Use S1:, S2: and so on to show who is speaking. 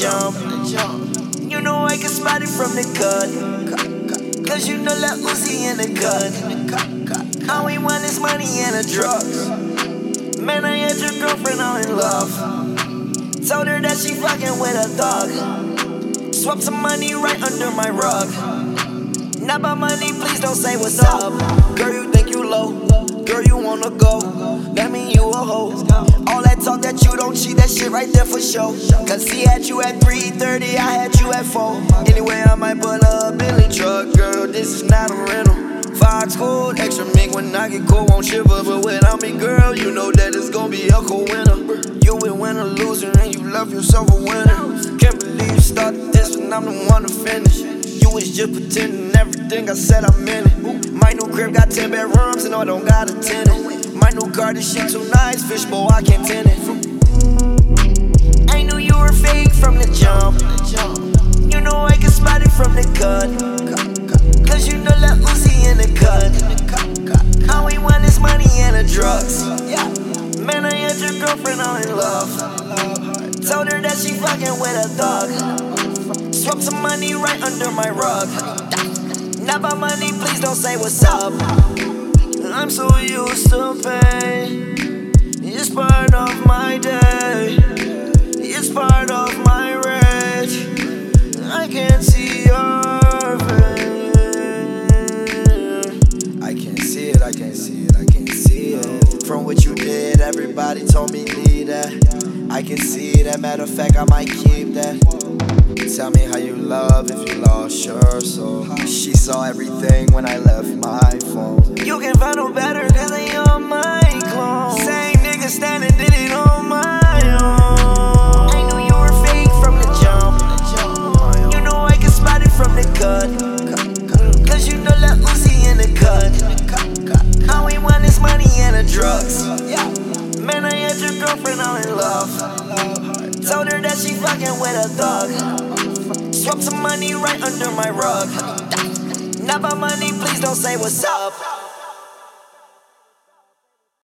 S1: jump. The jump. You know I can spot it from the cut. Cause you know that Uzi in the cut. All we want is money and the drugs. Man, I had your girlfriend all in love. Told her that she fucking with a thug. Swap some money right under my rug. Not about money, please don't say what's up. Girl, you think you low. Girl, you wanna go. That mean you a hoe. That you don't cheat, that shit right there for sure. Cause he had you at 3:30, I had you at 4. Anyway, I might pull a Billy truck, girl. This is not a rental. Fox cold, extra mink when I get cold, won't shiver. But without me, girl, you know that it's gonna be a cold winter. You a loser and you love yourself a winner. Can't believe you started this and I'm the one to finish. You was just pretending everything I said I meant it. My new crib got 10 bedrooms and I don't got a tenant. My new car, this shit too nice, fishbowl, I can't tend it. I knew you were fake from the jump. You know I can spot it from the cut. Cause you know that Uzi in the cut. All we want is money and the drugs. Man, I had your girlfriend all in love. Told her that she fucking with a thug. Swap some money right under my rug. Not about money, please don't say what's up. I'm so used to pain. It's part of my day. It's part of my rage. I can't see your. I can't see it, I can't see it, I can't see it. From what you did, everybody told me leave that. I can see that, matter of fact, I might keep that. Your soul. She saw everything when I left my phone. You can find no better cause they on my clone. Same nigga standing, did it on my own. I knew you were fake from the jump. You know I can spot it from the cut. Cause you know that Uzi in the cut. All we want is money and the drugs. Man, I had your girlfriend all in love. Told her that she fucking with a thug. Swap some money right under my rug. Not about money, please don't say what's up.